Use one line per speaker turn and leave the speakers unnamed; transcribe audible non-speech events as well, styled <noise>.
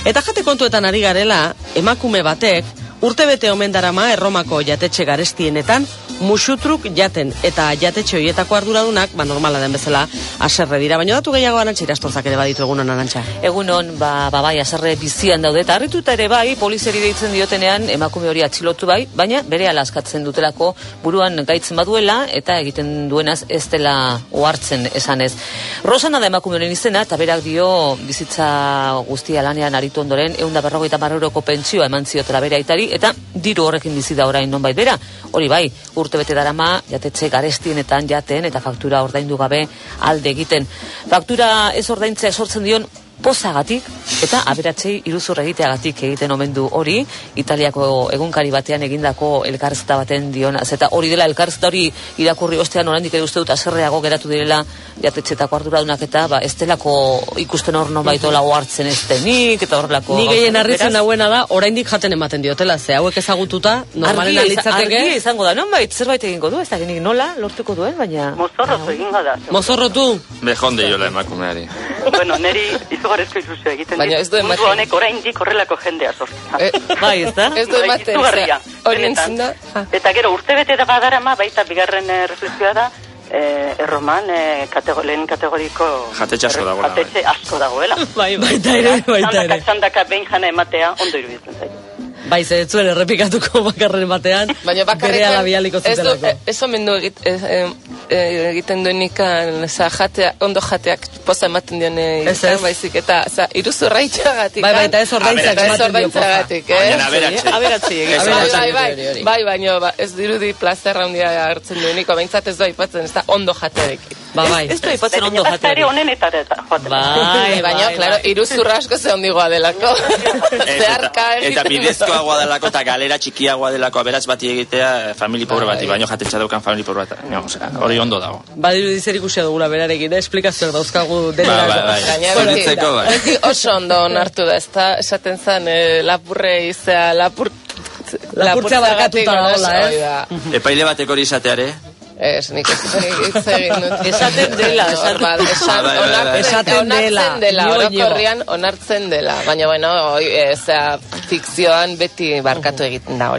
Eta jate kontuetan ari garela, emakume batek, urtebete omen darama erromako jatetxe garestienetan, musutruk jaten eta jatetxe hoietako arduradunak, ba normala den bezala, aserre dira. Baina datu gehiago arantxa irastorzak ere baditu egunon arantxa.
Egunon, ba, ba bai, aserre bizian daude, eta harrituta ere bai, polizeri deitzen diotenean, emakume hori atxilotu bai, baina bere alaskatzen dutelako buruan gaitzen baduela, eta egiten duenaz ez dela ohartzen esanez. Rosana da emakume honen izena, eta berak dio bizitza guztia lanean aritu ondoren, egun da berrogeita marroroko pentsioa eman ziotela bere aitari, eta diru horrekin bizi da orain nonbait bera. Hori bai, urte bete darama, jatetxe garestienetan jaten eta faktura ordaindu gabe alde egiten. Faktura ez ordaintzea sortzen dion pozagatik eta aberatzei iruzur egiteagatik egiten omen du hori Italiako egunkari batean egindako elkarrizketa baten diona eta hori dela elkarrizketa hori irakurri ostean oraindik ere uste dut aserreago geratu direla jatetxetako arduradunak eta ba ez delako ikusten hor no baitola ohartzen ez denik eta horrelako
Ni gehien harritzen hauena da, oraindik jaten ematen diotela, ze hauek ezagututa, normalen litzateke.
argia izango da, nonbait zerbait egingo du, ez da genik nola lortuko duen, baina...
Mozorrotu egingo da.
Mozorrotu,
Bejonde jola emakumeari.
bueno, neri izugarrizko ilusio egiten
Baina ez du ematen.
Mundu honek oraindik horrelako jendea sortzen.
Eh,
Bai, ez da?
Ez du
Bai,
ematen, hori entzun da. Ah.
Eta gero urtebete da badarama baita bigarren eh, reflexioa da eh, erroman eh, katego, lehen kategoriko
Jatetxe asko dagoela, bai.
jatetxe asko dagoela.
bai, baita ere, baita
Txandaka,
ere.
txandaka behin jana ematea ondo iruditzen zait.
Bai, ze ez zuen errepikatuko <laughs> bakarren batean,
Baina ez du,
zutelako.
ez omen du egit, ez, eh, eh, egiten duen ikan, za, jatea, ondo jateak poza ematen dion eh,
Ez, ez.
baizik, eta za, iruzurra itxagatik.
Bai, bai, eta ez ordaintzak
ez
ematen dio poza.
ordaintzagatik, eh?
Baina aberatxe.
Aberatze egin.
Ez
Bai, bai, bai, bai, baino, ba, ez dirudi plazerra handia hartzen dueniko, behintzat ez da aipatzen, ez da ondo jatearekin.
Ba, bai.
Ez du aipatzen ondo
Baina ere
jateari.
honenetara eta joaten.
Bai,
baina,
bai,
claro,
bai.
iruzurra asko ze ondigoa delako.
Ez, eta,
Zeharka
eta
egiten du.
bidezkoagoa delako eta galera txikiagoa delako aberats bati egitea eh, famili pobre bati,
Bai.
baino jatetxa daukan famili pobre bat. No, osea, hori ondo dago.
Badiru dizer ikusia dugula berarekin, eh? esplikazioak dauzkagu
Ba,
dena.
ba, bai. Bai.
beti oso ondo onartu da, ezta esaten zen eh, lapurre izea, lapur...
Lapurtzea barkatuta dagoela, ez?
Hori da.
Epaile batek hori izateare,
Ez, nik ez hitz egin dut.
Esaten dela, esaten-
ba, esan,
Esaten dela,
dela, orokorrian onartzen dela. Baina, bueno, zera, fikzioan beti barkatu egiten da hori.